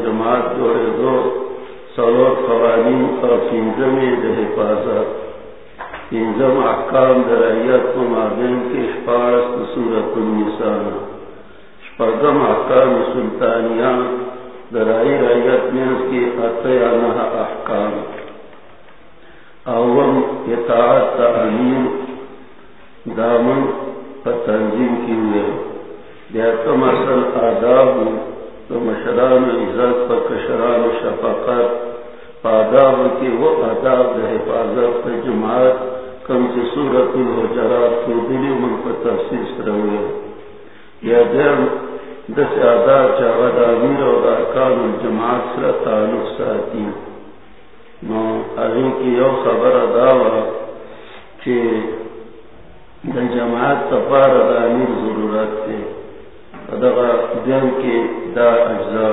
الجماعات دا جماعت جوڑے دو سلور قوانین اور فنزمی حفاظت فنزم احکام دا رعیت و مابین کے شپارس دا سورت النسانہ پردم احکام سلطانیہ درائی رائیت میں اس کی اتیانہ احکام۔ اول، اطاعت تعلیم دامن پر تنظیم کی ہوئے دیتم اصل آداب تو مشران عزت پر کشران شفقت پاداب کی وہ آداب حفاظت پر جماعت، کم سے صورت الحجرات کو دلی من پر تفسیس رہے یا دیر دس ادا چاوا دا امیر اور ارکان الجماعت سر تعلق ساتھی نو ابھی کی یو خبر ادا ہوا کہ دا جماعت سفار دا امیر ضرورت تھے ادبا دن کے دا اجزاء،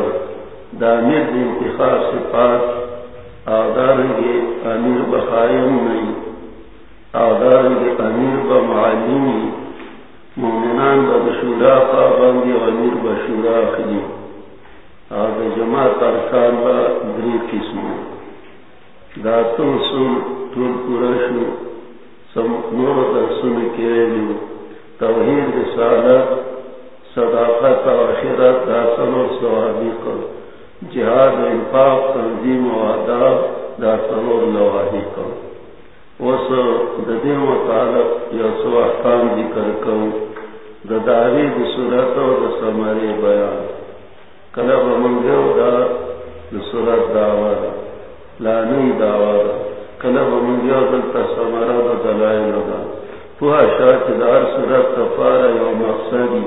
دا امیر دا انتخاب صفات آدارنگے امیر بخائم نہیں آدارنگے امیر بمعلمی مومنان با بشورا خواباندی و امیر بشورا خلی آگا جماعت ارکان با دری قسم دا تم سن طول پورشو سم نور در سن کریلیو توحید، رسالت صداقت و آخرت دا سنور سوابی کر۔ جہاد و انفاق، تنظیم و آداب دا سنور لواہی کر۔ اس ددی مطالب یا سو احکام ذکر کروں دداری دی صورت و دا سماری بیان۔ کلب منگو دا صورت دعوا دا لانی دعوا دا کلب منگو دا سمارا دا دلائل دا پوها شاچ دار صورت تفارا یا مقصدی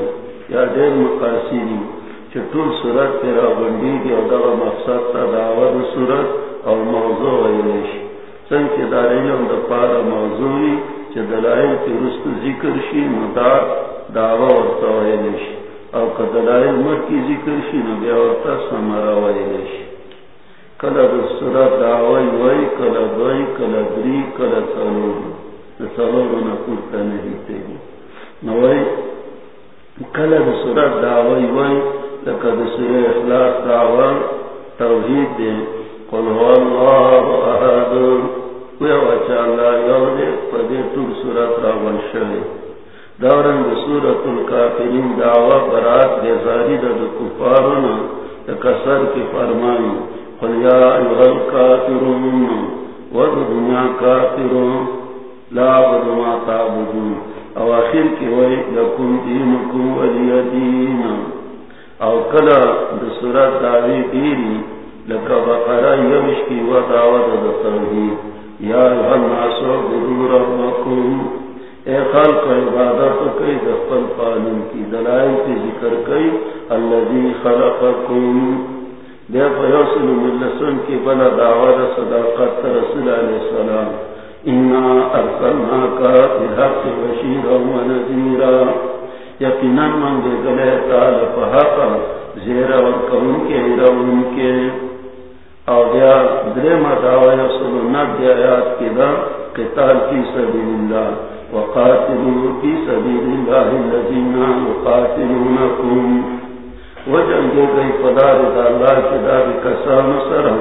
یا دیر مقاصدی چطول صورت تیرا بندی دی او دا مقصد تا دعوا صورت او موضوع ویلیش سنگ کے داریم دا پارا موضوعی چه دلائل کی رست ذکر شی مدار دعوی ورطا ویلش او که دلائل مر کی ذکر شی نو بیا ورطا سمرا ویلش کلا دا سورت دعوی وی کلا دوی کلا دری کلا سالور دا سالور نکورتا نہیں تیگی نوی کلا دا سورت دعوی وی لکا دا سور اخلاق دعوی، توحید دے قل هو الله احد. ويوچا الله يوم فدي طول سورة راول شوي دورن بسورة الكافرين دعوة برات بزاري دا كفارنا تكسر کی فرمائی قل یا ایوہ الكافرون ود دنیا کافرون، لا ود ما تعبدون. او آخر کی وی لکن دینکم ولی دین او کلا بسورت دعوی دیری لکا بقرا یوش کی و دعوت دا توحید. یا ایوہ الناس عبدو ربکم. اے خلق عبادت کئی دفل پالن کی دلائل کی ذکر کئی اللذی خلقکم. دے فیوصل ملسن کی بلا دعوت صداقت رسول علیہ السلام. انا ارسلناکا بحق بشیر یقینا من دے گلے تعالی کے رون کے او درے آیات کی دا قتال سبیل اللہ سبیل اللہ وقاتلونکم گئی پدار دا اللہ کی دا سرم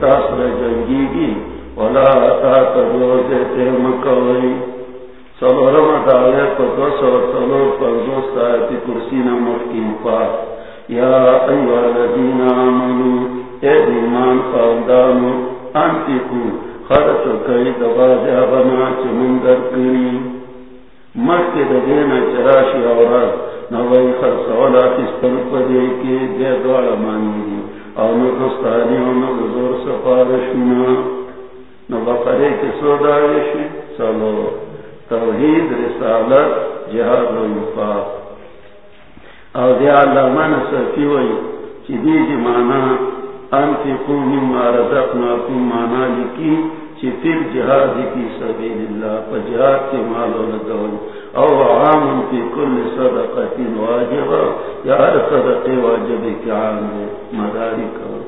تاثر جنگی گی. ولا تعتدوا ذات مكوي سلورم دعوه قدس وصلور فردوس آيات كرسينا مفكين فات يا أيها اے خرچ کئی دبازیا بنا چمندر کری۔ مکہ ددینا چراشی اوراد نوائی خرسولا کستل پدے کے دے دوڑا مانی۔ دی او نو دستانی او نو دزور سفارشنا نو بقرے کے سوداوشی سلو، توحید، رسالت جہاد و انفاق. او دی علامہ نصفی وی چی دی جی مانا انتی انفقو مما رزقناکم مانا لکی چی فی الجہاد کی سبیل اللہ پا جہاد کے مالو لگول او عام فی کل صدقت واجب یا ہر صدق واجب کی عام مداری کرو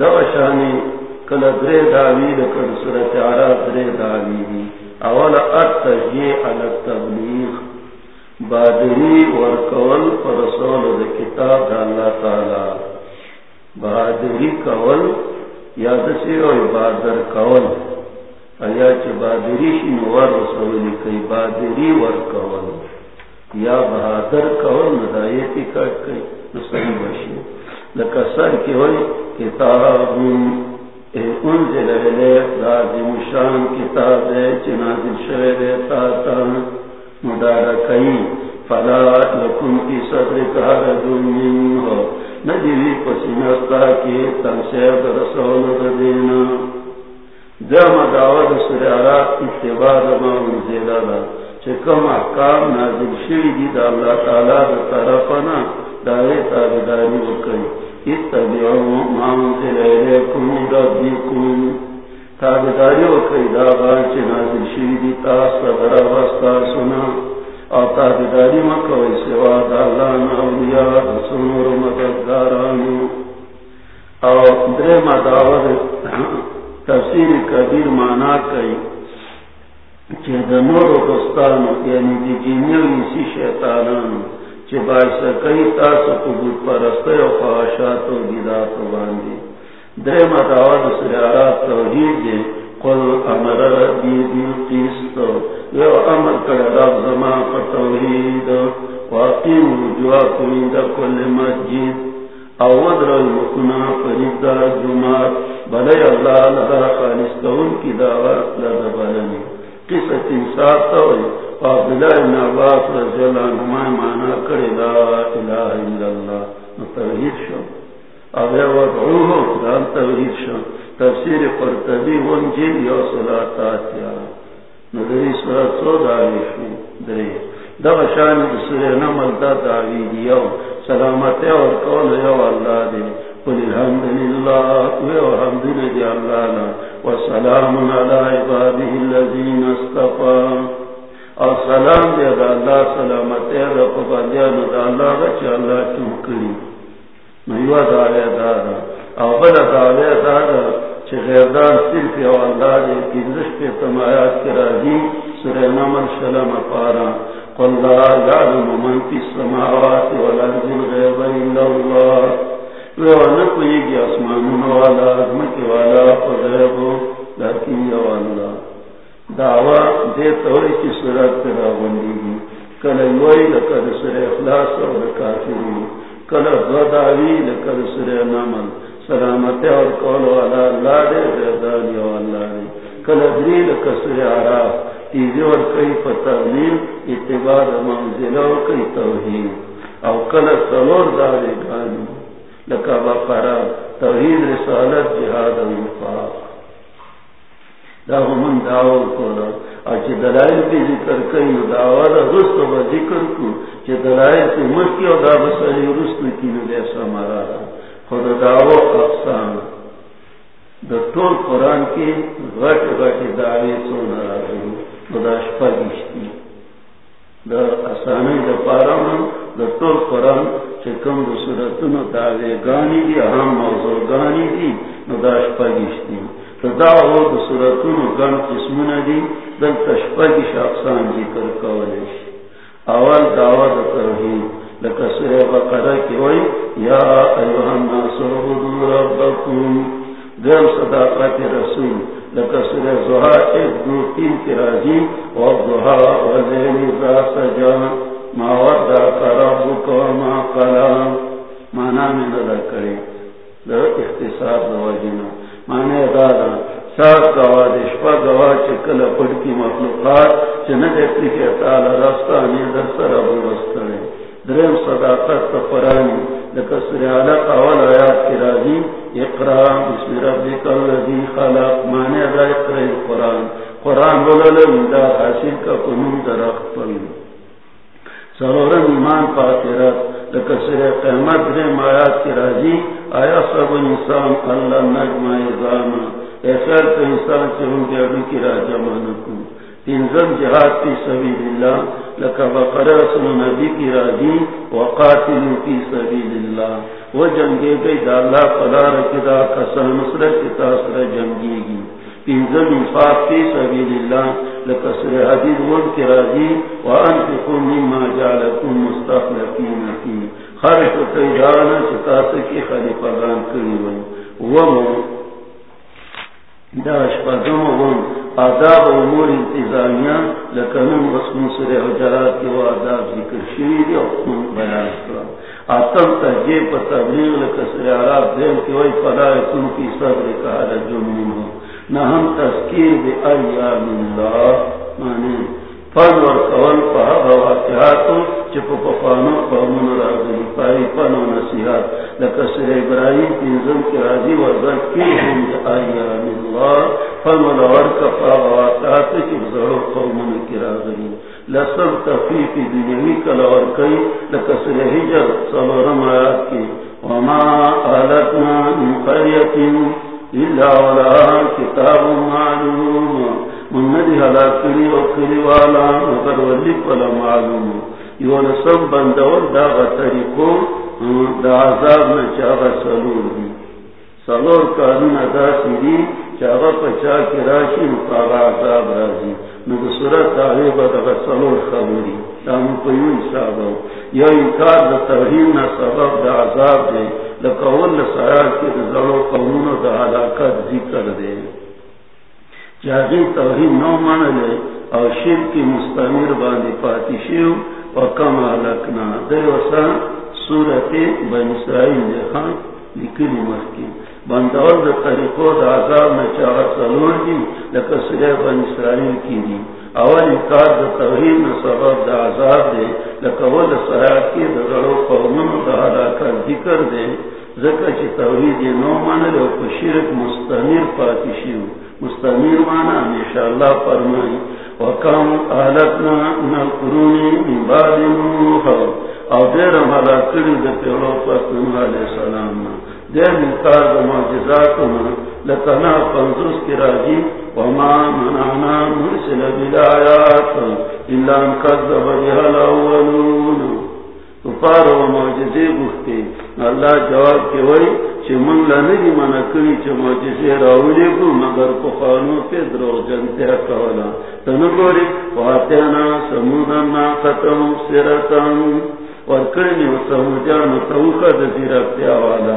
دو شانی کل درے داوی لکن صورت عراب درے داوی دی اول اتجی علی التبلیغ. بادری ورکول پر رسول دا کتاب دا اللہ تعالی. بادری کول یا دسی و بادر کول؟ ایا چی بادری شی نوار رسولی کئی بادری ورکول. یا بہادر کول ندایتی کٹ کئی نسلی باشی لکا سر کی ہوئی کتاب انزل الیک لازم شان کتاب ہے چنازل شویر تاتا مدارکی فلا لکن کی صدر کار دنین ہو۔ نجیوی پسینستا کی تنسیب رسول دینا۔ جم دعوت سریارات اتباد ما انزل اللہ چکم احکام نازل شوی دی، دا اللہ تعالی دا طرفنا داوی تابداری وکئی اتبعوا ما انزل الیکم ربکم تابداری وکئی دا باچ نازل شیدی تاس در وستا سنا. او تابداری مکوئی سوا دا اللہ نولیاء سنور مددگارانو او در مداود تفسیر کبیر مانا کئی چه دا و دستانو یعنی دی جینیو اسی شیطانانو. چی باعث کئی تاسو قبول پرستے و خواہشات و بیدات و باندی. درے مدعوات سریارات توحید دے، قل امر ربی بیل قیست یو امر کر رب زمان پر توحید. واقیم رجوعکم اندر کل مسجد. او ودر المکنا فرید دا جمعات بلے اللہ لگا خالستون کی دعوات لدہ بلنی قصت انصاف توئی عبداللہ ابن عباس رضی اللہ عنہ مانا کرے لا الہ الا اللہ. توحید شو. وضعوه دان توحید شو. تفسیر قرطبی ونجل یو صلاة آتیا ندری صورت سو شو. دری. نمل دا دیو. سلامت اور قول یو اللہ دی قل الحمدللہ ویو اللہ وسلام علی عباده الذین استفا اور سلام دے دا اللہ سلامت دے دا پباندیانو دا اللہ دا چا اللہ چون کری۔ نیوہ دا لے دا دا۔ او بلا دا لے دا دا چا غیردان صرف یو اللہ دے کنزش پہ تمایات کی راضی سر نمن شلم پارا۔ قل لا یعلم من فی السماوات والارض الغیب الا اللہ۔ ویوانا کوئی گی اسمانون والا عظمت والا قدربو لیکن یو اللہ دعوا دے توری کی صورت گی کل یوئی سر اخلاص اور کافری کل دو دعوی سر سلامت اور قول والا اللہ دے زیدانی و اللہ دے کل دری لکر سر عراف تیزی اور کئی فتغلیل کئی توحید. او کل سلور گانی لکا بقرہ توحید، رسالت جہاد و انفاق. دا من دعو کولا او چه دلائل پی ذکر کئی رست و ذکر کو. دلائل پی دا رست کی نو دیسا مرا. خود دعو اقسام. دا طول قرآن کی غٹ غٹ دعوی سونا را گئی دا شپا گشتی. دا دا دا طول قرآن دا دعوی گانی دی اهم موضوع گانی دی. نو دا شپا گشتی. تداو د سورتونو ګڼ قسمونه دي دل تشپږی شخصان ذکر کولای شي. اول داوا د توحید، لکه سوره بقره کې وای یا ایها الناس عبدوا ربکم. دل صداقت رسول لکسر زہا ایک دو تین کی راجی اور زہا وزین ذا سجا ما ودا کربک وما قلام مانا میں نظر کرے در اختصار دواجینا مانے دادا سات گوا دشپا گوا چکل پڑکی مخلوقات چندر کے تعالی رستانی در سر ابو رستنے درم صداقت کا پرانی لکسر علق اول آیات کی راضی اقرا بسم ربک الذی خلق. مانے دا اقرا قرآن. قرآن بولل دا حاصل کا قنون درخت پوی سرورن ایمان پاکرت لکسر قیمت درم آیات کی راضی، آیا سب انسان اللہ نجم ایزام ایسا تو انسان چہوں کے ابھی کی راجہ مانکو تنظم جہاد کی سبیل اللہ لکا بقر رسول نبی کی راجی وقاتل کی سبیل اللہ وہ جنگے گئی دا اللہ پلا رکھدا قسم نصر کی تاثر جنگی گی۔ تنظم انفاق کی سبیل اللہ لکا حدید ون کی راجی وانفقو مما جعلکم مستخلقین کی خرش و تیجانا چتاس کی خلیفہ گان کری ون ومو داش پدم ون آداب امور انتظامیہ لکنم رسم سر حجرات کے وہ آداب ذکر شوید یا اپن بیان کرا۔ آتم تحجیب پر تبلیغ لکسر عراب دیم کی وی فلا یکن کی صبر کہا لجنون ہو۔ نہ ہم تذکیر بی ایام اللہ مانے فن اور قول پہا واقعاتو چپ پفانو قومون راضی پای فن و نصیحات لکسر ابراہیم تنظم کی راضی و ذکی ہم ایام اللہ. فن و لور کفا واقعاتو چپ زرو قومون کی راضی. لسل تفیق دنیوی کلور کئی. لکسر حجر صلورم آیات کی. وما آلتنا من قریتن الا ولا کتاب معلوم. منڈی ہلا کری اور کری والا مگر ولی پلا معلوم. یو نسم بندور دا طریقو دا عذاب میں چاہا سلور دی سلور کارون ادا سیدی چاہا پچا کی راشی مقابا عذاب رازی نگو صورت دعوی با دا سلور خبری دامو پیون صاحبا یا انکار دا توحیم نا سبب دا عذاب دے لکاول سایار کی دا ضرور قومون دا حلاکت ذکر دے جاگی توحید نو مان لے اور شیر کی مستمر باندھی پاتی شیو اور کم لکنا دے وسا سورت بن اسرائیل دیکھا لکلی مسکی بندور دا طریقو دا عذاب میں چاہا سلور دی لکا سرے بن اسرائیل کی دی اول انکار دا توحید میں سبب دا عذاب دے لکا ول سرات کی دا غلو قومن دا حلاکت ذکر دے ذکر چی توحید نو مان لے اور شرک مستمر پاتی شیو مستمیر مانا ہمیشہ اللہ فرمائی وکم اہلتنا من القرون من بعد نوح. او دیر ہمارا کری دے پیڑو پس علیہ السلام دیر مکار دا لتنا پنزوس کی وما منعنا مرسل الا بها الاولون کفار و معجزے گفتے، اللہ جواب کے وئی چھ من لنگی کری چھ معجزے کو مگر کفانو پہ درو جنتے کولا. تنگوری فاتینا سمودنا ختم سرطان ورکرنی و سمجان توخد زیرکتیا والا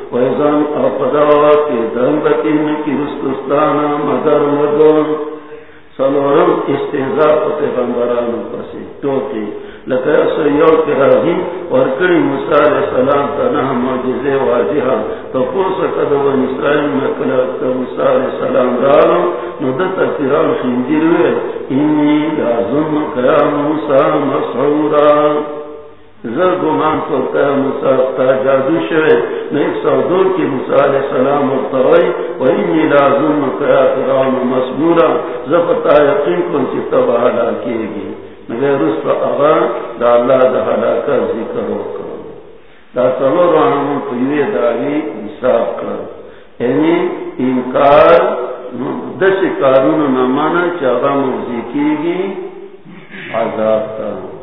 دینا وَإِذَانْ أَفَدَوَا کی دَنْبَتِنَ کی رستستانا مدر مدون سلورم استحضاء پیغمبرانو پسی توکی لکہ سیو کے راضی ورکڑی موسیٰ علیہ السلام تنہ معجزے واضحہ تو پوسا قدو اسرائیل میں کلکتا موسیٰ علیہ السلام رالو ندتا تیران خندیر ہوئے انی لازم کیا موسیٰ مسعورا۔ زر گمان کرتا ہے موسیٰ تا جادو شوئے نیک سعودور کی موسیٰ علیہ السلام ارتوائی و انی لازم کیا تیران مسعورا زفتا یقین کن چی تباہ کیے گی۔ مگر اس پر اغا دا اللہ دا حلاکہ ذکر ہو کر۔ دا سلو رحمون کو یہ داری حساب کر۔ یعنی انکار دس کارون نہ مانا چاہا موزی کی گی، عذاب تا۔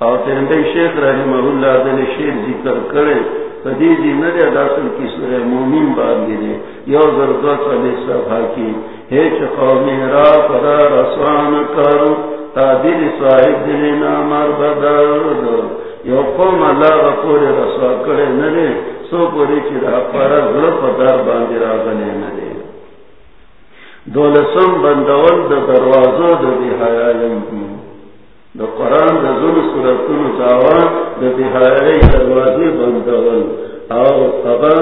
اور تیندے شیخ رحمہ اللہ دل شیر ذکر کرے فدی جی ندے داخل کی سورہ مومن باندھی دے یو زردوت علیہ صفحہ کی ہیچ قومی را پدا رسوان کرو، تا تابیر صاحب دلینا مر بدر یو قوم اللہ غفور رسوا کرے ندے سو پوری چی را پارا ظلف دار باندھی را گنے ندے دولسم بندول دا دروازو دا دی حیالن دی دا قرآن دا ظل سورتون دعوان دا دی دروازی بندول. او اغا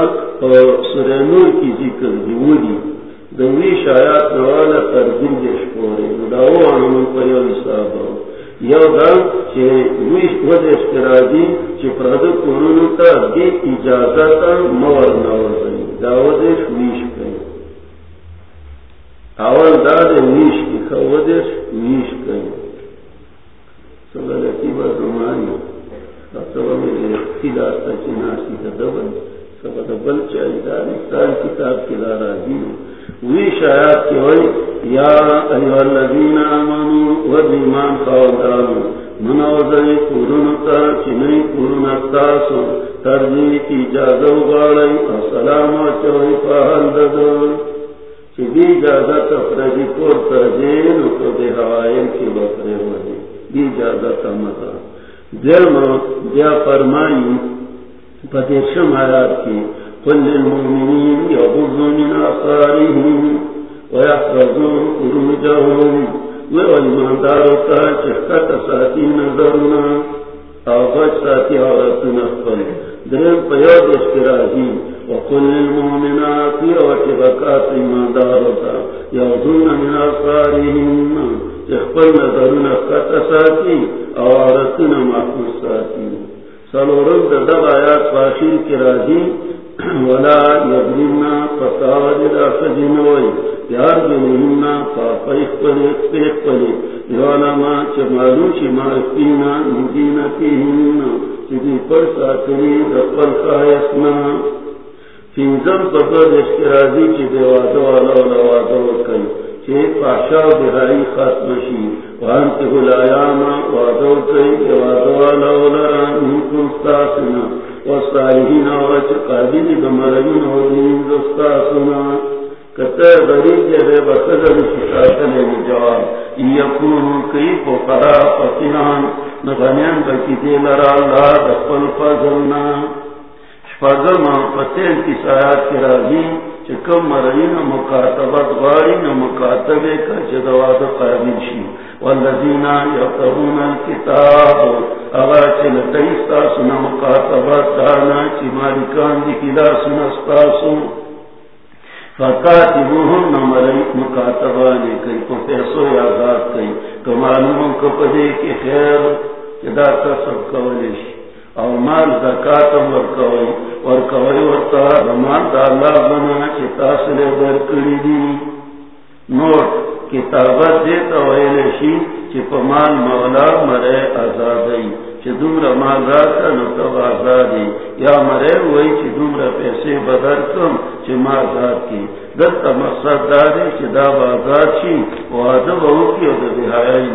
سور نور کی ذکر دیولی دا ویش آیات نوالا ترجیم دیش پوری دعوو آنمون پیو حسابا یو دا چه ویش ودش کرادی چه پرادو قرونو تا دی اجازتا مور نوزنی دعوو دیش ویش کئی اول داد ویش کی خودش ویش کئی سبلتی با زمانی سبا میرے اختیدار تا چناسی تا دبن سبا دبل چاہی دار کتاب کی دار آجین ویش ہوئی یا ایوہ الذین آمنوا و دیمان قرونتا چنئی قرونتاسو ترجیح کی جازو السلام چوئی ددو افرادی دے کی بکرے ہوئے دی اجازت متا درم دیا فرمائی پتیشم آیات کی، قل للمؤمنین یغضوا من اثارهم ويحفظوا فروجهم والمندار تا چحکت عورتنا درم پیاد وقل للمؤمنات من أصارهم يخبر نظرنا فتساتي أو عرتنا محفوظاتي سلورم دب آيات فاشير كراجي ولا يبننا فتاوج الأخذ نوي یار جنہنا پاپیخ پلے پیخ پلے یوانا ما چمالو چی ما اکینا مدینہ کی ہننا چی پر ساتری دفل خایسنا پینزم پدر اشترازی چی بے وادو والا والا وادو کئی چی پاشا بہائی ختم شی وان تی غلایاما وادو کئی بے والا والا رانی کنستاسنا وصالحین آوچ قابل دمرین و دستاسنا کتر غریب جے بسدر شکاتنے جواب یکون کئی پوکرا پتنان نغنیان بکی دے اللہ دفل فضلنا. فضل پتین کی سایات کی راضی. چکم مرئی نہ مکاتبت غاری نہ مکاتبے کا جدواد قابل شی. والذین یقرون الكتاب اغا چلتیستا سنا مکاتبت دانا چی مالکان دی کلا سنستا سن فکاتبوہم نہ مرئی مکاتبانے کئی. کو پیسو یادات کئی. کمالوں کو پدے کی خیر. جدا تصب کولیشی او مال زکاتم ورکوی ورکوی ورطا رمان دا اللہ بنا چی تاسلے برکڑی دی نوٹ کتابت دیتا ویلشی چی پا مال مولا مرے آزادی چی دمرا مال راتا نتب آزادی یا مرے وی چی دمرا پیسے بدر کم چی ما آزاد کی دلتا مقصد داری چی دا بازاد شی وعدہ بہو کی او دا بہایای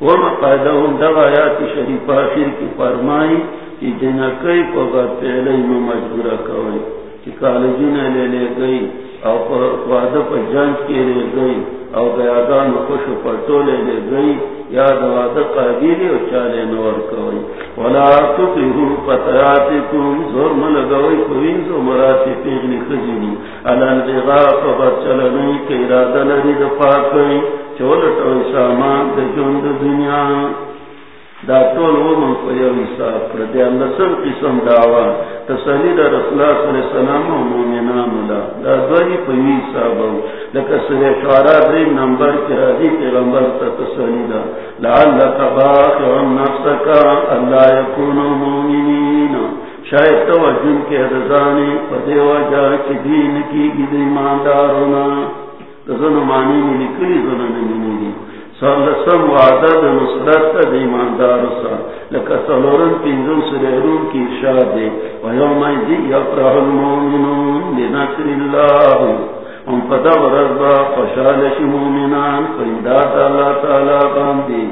نبابشی وہ مقاعدہ آیات شریف آخر کی فرمائی کہ جنا کئی پگا پہلے میں مجبورہ کوئی، کہ کالجی نے لے لے گئی اور وعدہ پر جنگ کے لے گئی اور گیادان خوش پٹو لے لے گئی یاد وعدہ قابلی اور چالے نور کوئی۔ ولا تطیہو پتیاتی کم زور ملگوئی کوئین زو مراتی پیغنی خجینی علان دیغا فبر چلنی کہ ارادہ لری دفاع کئی چولت سامان دا جون دا دنیا، دا طول و من پیو حساب پر دی اللہ قسم دعوا تسلی دا رسول اللہ صلی اللہ علیہ وسلم و مومنان اللہ دا دوی پیو حساب لکا سوی شعرا دریم نمبر کی رضی پیغمبر تا تسلی دا۔ لعلک باقی عن نفسکا اللہ یکون مومنین۔ شاید تو جن کے رضانی پدیو جا کی دین کی گی دیمان دارونا مانی میں نکلی زنمانی میں زنانی سلسم وعدہ دا نصرت تا دا ایماندار سا لکا سلورن پینزن سریرون کی ارشاد دے ویوم ایدی یفرح المومنون لنصر اللہ ام پتا ورز با خوشحال مومنان فیدات اللہ تعالی باندی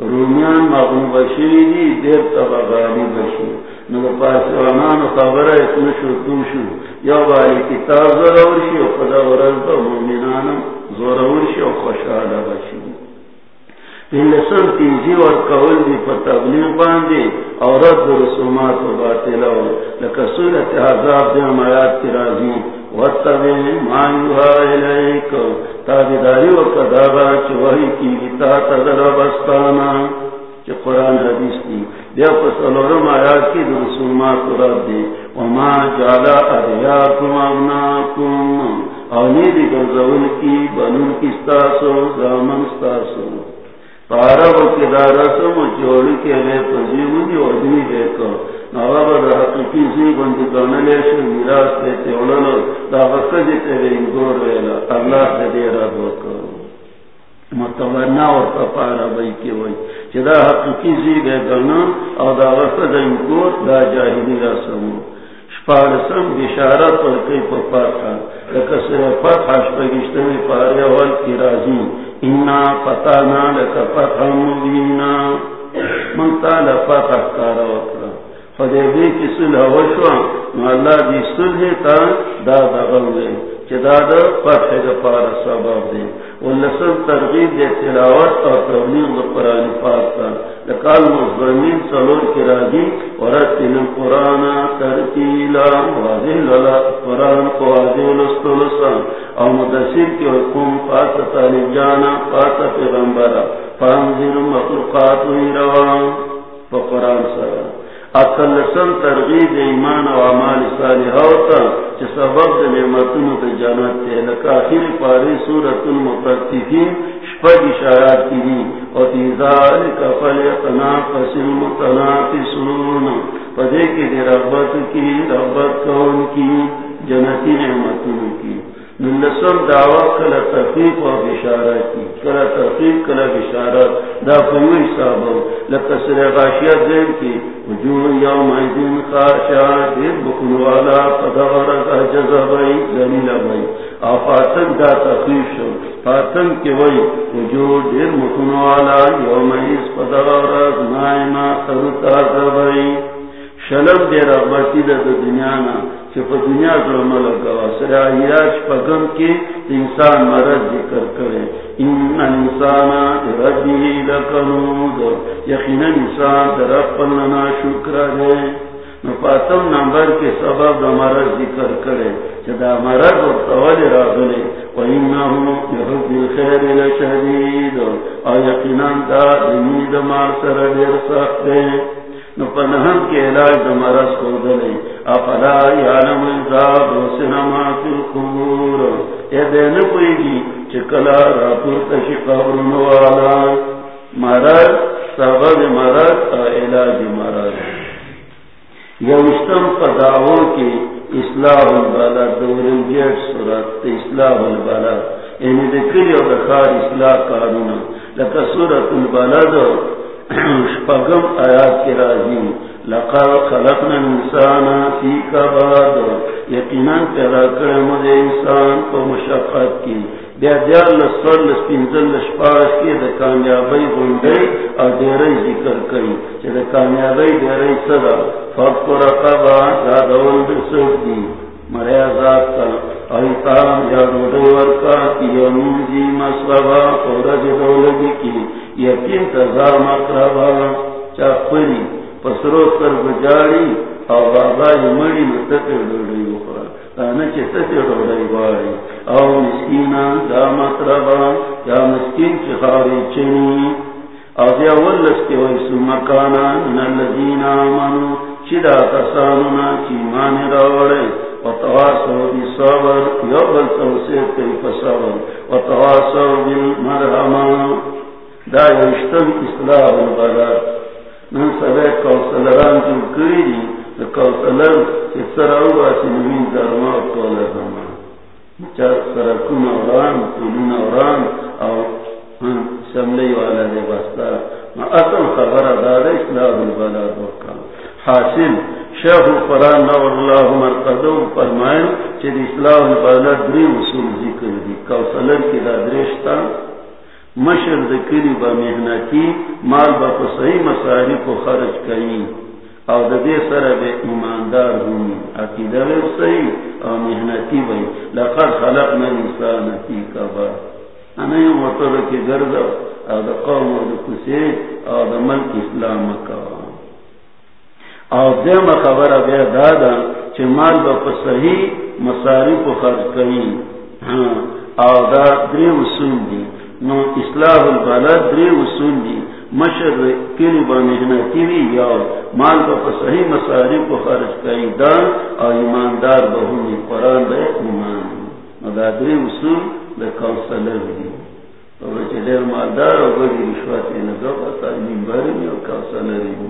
رومیان مغنو بشیری دی دیر تبا غالی بشیر نگو پاسوانان خبر اتنا شو تم شو. یا بالی کتاب ضرور شی و پتا ورز با مومنان ضرور خوشحال بشیر تیزی اور قول دی پر تبلیغ باندی اور رد رسومات و باطلہ لکا سورت حضاب دی ہمایات کی رازی. واتبع ما يوحى إليك تابداري وقدابا چوهي کی گتا تذر بستانا. چه قرآن حدیث دی. دیو بیا پسلورم آیات کی در رسومات رد دی. وما جعلا احیاکم ابناکم. اونی دی گرزول کی بنون کی ستاسو، زامن ستاسو. پارا و کدارسم و جوڑی کے لیے پزیونی و ادنی دیکھو. بندی کانلے شو میراس تے دا جی انگور ویلا. اللہ سے دے متورنا اور تپارا بھائی کے وئی چدا حقیقی زی گئے گنا اور دا وقت انگور دا جاہلی رسمو شپارسم بشارت اور کئی پپا تھا لکسر فتح شپگشتمی پارے وال کی رازی. انا فتانا لکا فتح مبینا. منتا لفتح کارا وقت فدیبی کی صلح وشوا، نو اللہ دی صلح تا دا دا غلوے چی دا دا فتح دا پارا سباب دے واللسل ترغیب دے تلاوت اور تبلیغ قرآن پاک تا۔ لکال مزرمین صلور کی راجی ورتن القرآن ترتیلا واضح للا قرآن کو واضح لستلسا او مدسر کی حکم پاس طالب جانا پاس پیغمبرا فانزر مخلوقات وی روان۔ فقرآن سرا۔ اکل سن ترغیب ایمان و عمال صالحہ ہوتا چھ سبب دے نعمتون دے جانت تے لکا آخر پاری سورت المتقفین شپد اشارات کی دی و دی ذالک فلیقنا فسل متنافسون پدے کی دی رغبت کی، رغبت کون کی جنتی نعمتون کی. نلسم دعوی کل تحقیق و بشارت کی. کل تحقیق کل بشارت. دا فیوی صاحب لکسر غاشیت زین کی. وجوه یوم ایدین خاشا دیر بکن والا. پدغرق جزبائی زلیل بائی آفاتن دا تحقیق شو. فاتن کی وی. وجوه دیر بکن والا. یوم ایز پدغرق نائما ترتا زبائی شلم دیر اغباتی دا دنیا نا چپ دنیا ظلم لگا. سر آہیراج پگم کی انسان مرد ذکر کرے. ان انسان ربی لکنود یقینا انسان شکر ہے. نمبر کے سبب دا ذکر کرے. چدا مرد و طول راغلے وَإِنَّهُ يَحُبِّ الْخَيْرِ لَشَدِيدُ او دا دمید مار سر دیر سختے نو پنہم کے علاج دا مرض کو دلے افلا یعلم انزاب و سنما فی القبور. اے دین کوئی چکلا راپور تشی قبر نوالا مرض، سبب مرض علاج مرض. یوشتم پداؤں کی اصلاح البالا دور جیٹ سورت اصلاح البالا یعنی دکلی و دخار اصلاح کارونا. لکا سورت البالا دو شپگم آیات کی رازی لقد خلقنا الانسان فی کباد. یقینا پیدا کرم دے انسان کو مشقت کی. بیا دیار لسول لسپینزل لشپارش کی دا کامیابی گنڈی اور دیرائی ذکر کری چی دا کامیابی دیرائی صدا فقر رقبا زادول بسر دی مریا ذات کا ایتام یا روڑی ورکا کی یمینزی مصربا قورج دولگی کی یقین تزا مقربا چاپری پسرو سر بجاری او بابا یمڑی نتتے ڈوڑی اخرا تانا چی تتے ڈوڑی باری او مسکینا دا مقربا یا مسکین چی خاری چنی۔ او دیا ولس کے ویسو مکانا من اللذین آمنو، چی دا کسانونا چی مانی راوڑے۔ وتواصوا بالصبر يقبل توسير كيف صبر وتواصوا بالمرحمة دا يشتم إصلاح البلد۔ من سبب كوسلران جو كريدي كوسلر درما وقولا زمان. چا سرکون اوران تولون اوران او والا دے اصل خبر حاصل شیخ قرآن نور اللہ مرقدو اسلام بالد دری اصول ذکر دی. کوسلر کی دا درشتا. مشر با محنتی، مال با صحیح مساری کو خرچ کئی. او دا دے سر بے ایماندار ہونی عقیدہ بے صحیح او محنتی بھئی لقد خلقنا انسانتی کبا انا یوں مطلب کی گرد او دا قوم او دا کسی او دا ملک اسلام کبا او دیم خبر بیا دادا چه مال با صحیح مساری کو خرچ کئی او دا دری اصول دی نو اصلاح البلد دری اصول دی مشر کلی با محنتی یا مال با صحیح مساری کو خرچ کئی دا او ایماندار بہونی قرآن با ایمان۔ نو دا دری اصول دا کونسلر دی تو بچے دیر مالدار او بگی رشوات نگو بتا نیمباری او کونسلر دی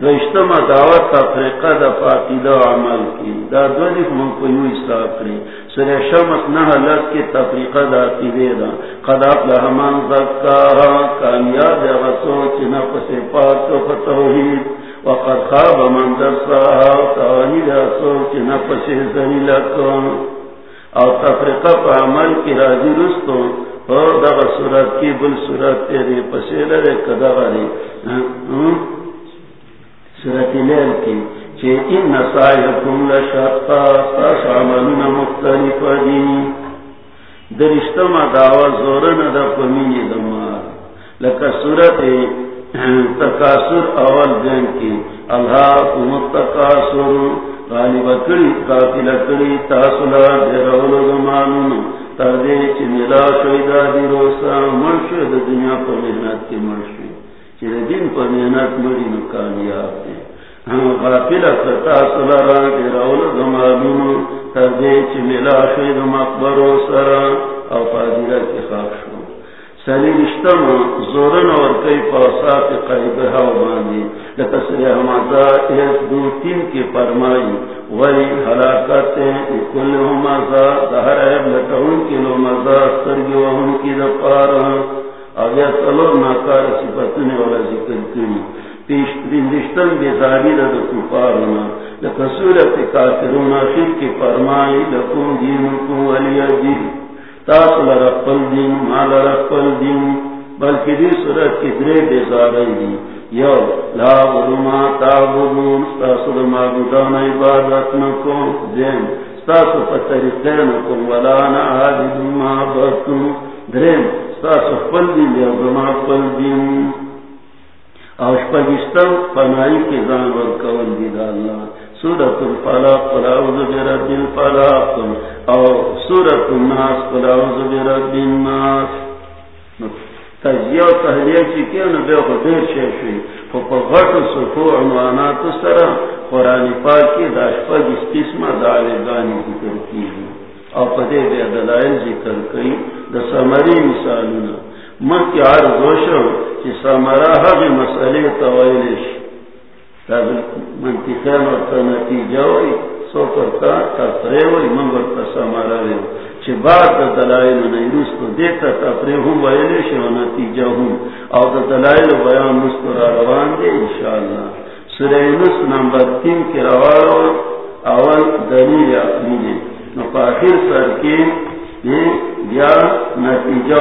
دوشتما دعوت تفریقہ دا فاقیدہ عمل کی۔ دا دو دیکھ من کو یوں اصلاح کری سر شمس نہ لگ کے تفریقہ دا عقیدے دا قد افلح من زکاہا، کامیاب غصو چنا پس پاک و فتوحید وقد خواب من درساہا توحید غصو چنا پس زلیلکن او تفریقہ پا عمل کی راضی رستو اور دا صورت کی بل صورت تیرے پسیلر کدا غری سورت لیل کی۔ چھے ان نسائکم لشقا ستاس مختلف دی درشتم دعوی زورن دا پمینی دمار لکا تکاسر اول کی۔ اللہ کم تکاسر غالب کری، قاتل کری تاسلا دیرول دمانون تردے چی ملا شویدہ دی روسا۔ مرشد دنیا پر محنت کی مرشد دن پر محنت مری غافل کرتا سلارا دے راول زمانون چی ملا شوید مقبرو سرا او پادیرہ کی خاک شو سلی زورن اور کئی پاسات قریب ہاو باندی لکسر حمازہ ایس دو تین کی پرمائی ولی حلاکت کل حمازہ دہر عیب لکہون کی لو سرگی وہن کی دپارا اگر چلو ناکار صفتنے والا ذکر کری پیش پرندشتن بیزاری دا کفارنا. لکا سورت کافرون آخر کی فرمائی، لکم دینکم ولی دین تاصل رقل دین مال رقل دین. بلکہ دی سورت کی درے بیزاری دی. یو، لا غرما تابدون ستاسل معبودان عبادت نکو دین ستاسل پترکین کن ولا نا عابد معبدتون درین خپل دین یا زما خپل دین. او پنائی کی زان ورکول دی اللہ سورت الفلاق الفلاق. او الناس الناس. تجزیہ و تحلیہ بے دیر شیشوی خو پا غٹ و صفو عنوانات سرا قرآن پاک کی دا شپگست قسم کی او پدے بے دلائل ذکر کئی دا سمری من کی عرض چی سمرا حق مسئلے توائلش منطقین ورطا نتیجہ ہوئی سو پرتا تفریح ہوئی، من ورطا سمرا ویو چی بعد دلائل نیروس کو دیتا تفریح ہوں ویلش و نتیجہ ہوں او دلائل بیان مستر روان دے انشاءاللہ. سورہ نس نمبر تین کی روالو اول دلیل اقلی دے. نفاخر سر یا نتیجہ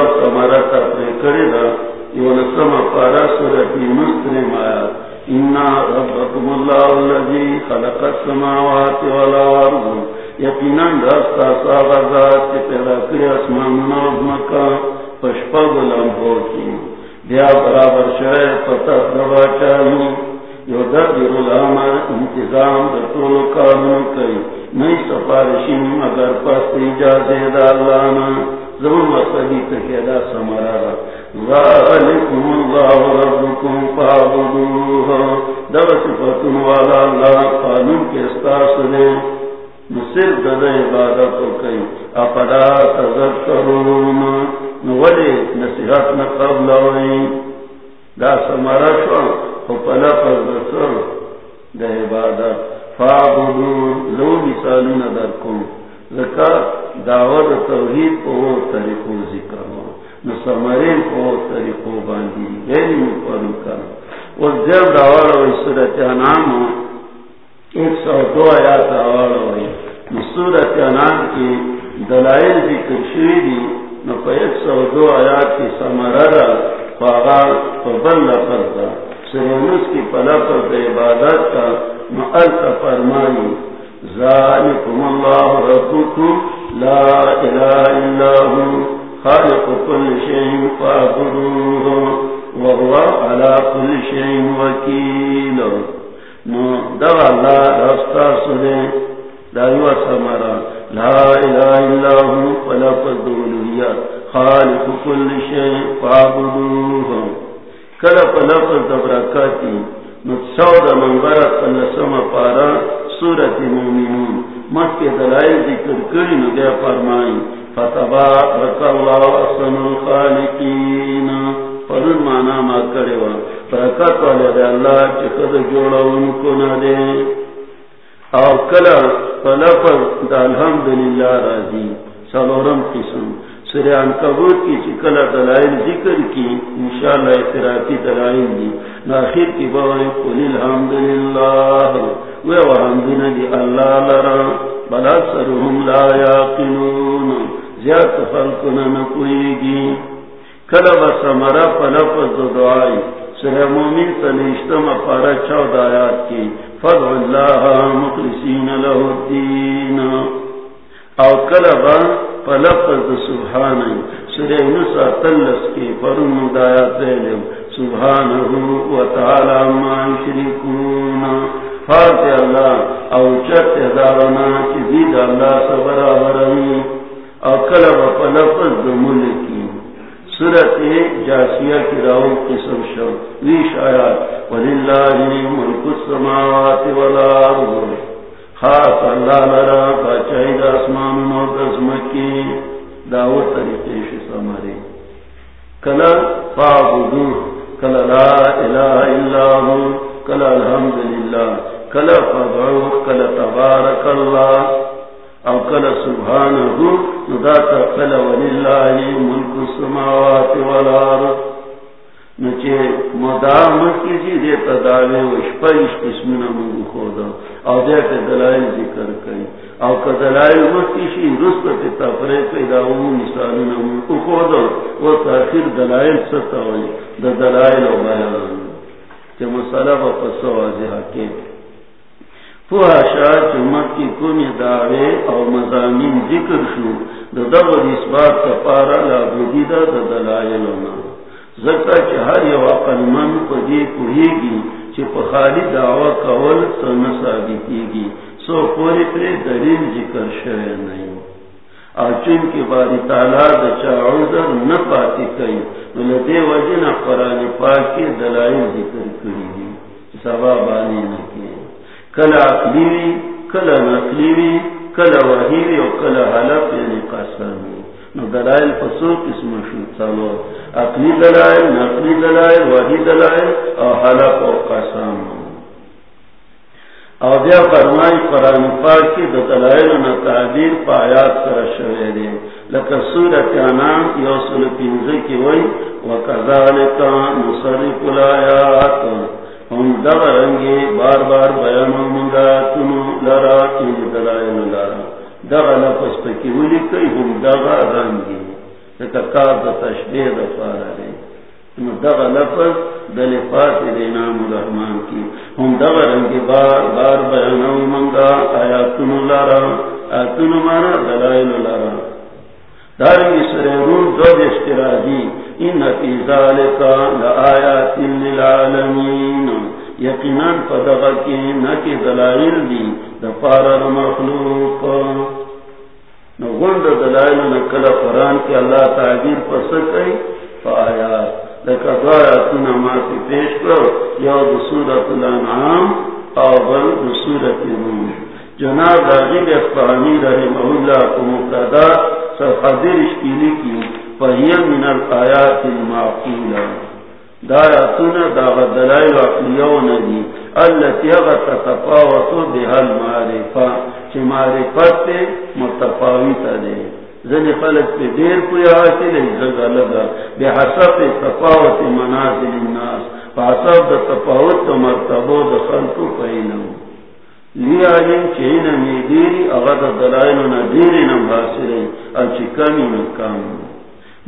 تفریح کرے گا یہ نسم پارا سورتی مستر مایا انا ربکم اللہ خلق السماوات والارض یقینا رستا صاحب ذات کے پیدا کرے اسمان مکہ پشپا ہو کی۔ دیا برابر شرع پتہ دوا چاہیے۔ یو در انتظام در طول قانون نئی سفارشی مگر پس اجازے زمان مصدی سمرا دا۔ ذالکم اللہ ربکم دو صفتن والا اللہ قانون کے استاس دے نصر دد عبادت کئی اپدا تذکرون۔ نولی نصیحت نقبل دا سمرا شو پلا پر دسر دا عبادت۔ فابدون لو مثالون دعوت توحید کو وہ ذکر ہو کو وہ کر اور جب یعنی دعوت صورت ایک سو دو آیات ہوئی کی دلائل ذکر شوی دی نو ایک سو دو آیات کی فبل لفظ دا کی پلفظ دا عبادت کا معلق فرمانی، ذالکم اللہ ربکم لا الہ الا ہوں خالق کل شیئن فاغروہ وهو على كل شيء وكيل نو دو اللہ رستا سنے دائیو سمرا، لا الہ الا ہوں فلفظ دولویا خالق کل شئی فعبدوہ کل فلفظ دبرکاتی سود منبر سلسم پارا سورت مومنون. مت کے دلائل ذکر کری نو دیا فرمائی فتبارک اللہ اصن الخالقین. پرون مانا ما کرے وا برکت والے دے اللہ چ خود جوڑا ان کو نہ دے او کلا فلفظ دا الحمدللہ راضی سلورم قسم. سورہ عنکبوت کی چکلا دلائل ذکر کی، انشاءاللہ اعترافی دلائل دی۔ ناخر کی بوئی قل الحمدللہ۔ وی وحمدنا دی اللہ لرا بل اکثرهم لا یاقلون زیادت خلقنا نکوئی گی کلب سمرا پلفظ دعائی۔ سر مومن تنشتم پارا چود آیات کی۔ فضع اللہ مخلصین له الدین۔ او کلب پلفظ سبحانی سر نسا تلس کی فرم دایات دیلم سبحانه وتعالی ما شرکون فاتح اللہ او چت دارنا چی دید اللہ سبرا ورمی او کلب پلفظ ملکی سورت جاسیہ کی راؤ قسم شو ویش آیات. وللہ ملک السماوات والارض خاص اللہ لرا باچائی دا اسمان و دزمکی دعوت طریقے شو سمارے کلا فابدو کلا لا الہ الا ہو کلا الحمدللہ کلا فضعو کلا تبارک اللہ او کل سبحانه ندات کل وللہ ملک السماوات والارض نچے مدام کی جی دے تداوے و شپایش قسمنا منگو خودا او دے تے دلائل ذکر کئی. او کا دلائل وقتی شی رست تے تفرے پیدا ہوں مثالنا منگو خودا و تاخیر دلائل ستا ہوئی دا دلائل و بیان کہ مسئلہ با پسو واضح کے. چمت کی کن دعوے او مضامین ذکر شو. دا دغر اس بات کا پارا لابودی دا دا دلائلونا زکا چی ہر یو اقل من پا دی پوہی گی چی پا خالی دعوی کول سا نسابتی گی۔ سو پوری پر دلیل ذکر شوئے نہیں اور چون کی باری تعالیٰ دا چا عوضر نپاتی کئی ولدے وجن قرآن پاک کے دلائل ذکر کری گی سبا بانی نکی کل اقلیوی کل نقلیوی کل وحیوی اور کل حلف یعنی قسمی نو دلائل پسو قسم شو. چلو اقلی دلائل، نقلی دلائل وحی دلائل اور حلف اور قسم. او بیا فرمائی قرآن پاک کی دو دلائل و تعبیر پایات سر شوئے دے. لکہ سورت انام یوصل پینزے کی وئی وکذالکا نصرف الایات ہم دغ رنگے بار بار بیان منگا تنو لرا چیز دلائل لرا. دغ لفظ پکی ولی کئی ہم دغ رنگے لکا کار دا تشبیح دا فارا رے دغ لفظ دلفات دے نام الرحمن کی ہم دغ رنگے بار بار بیان منگا آیاتنو لرا آیاتنو مانا دلائل لرا دارنگی سرے رون دو اشتراجی ان فی ذالکا لآیات للعالمین. یقیناً پدغا کی نکی دلائل دی دپارا مخلوق. نو گند دلائل نہ نکل قرآن کی اللہ تعبیر پسند پسکئی فآیات لکا دواراتنا ماتی پیش کرو یا دسورت الانعام او بل دسورت روم جناب راجب اقبانی رحمہ اللہ کو مقتدہ سر حضر اشکیلی کی فهي من الآيات المعقولة دایاتون دا دلائل عقلیون دی التي اغت تتفاوت بها المعرفة چه معرفت متفاوت دی زنی خلق پی دیر کوئی حاصل ہے زگا لگا بحسب تفاوت منازل الناس. فحسب دا تفاوت دا مرتبو دا خلقو پینو لیا جن چین می دیری اغد دلائل نا دیری نم حاصلی اچی کمی نکام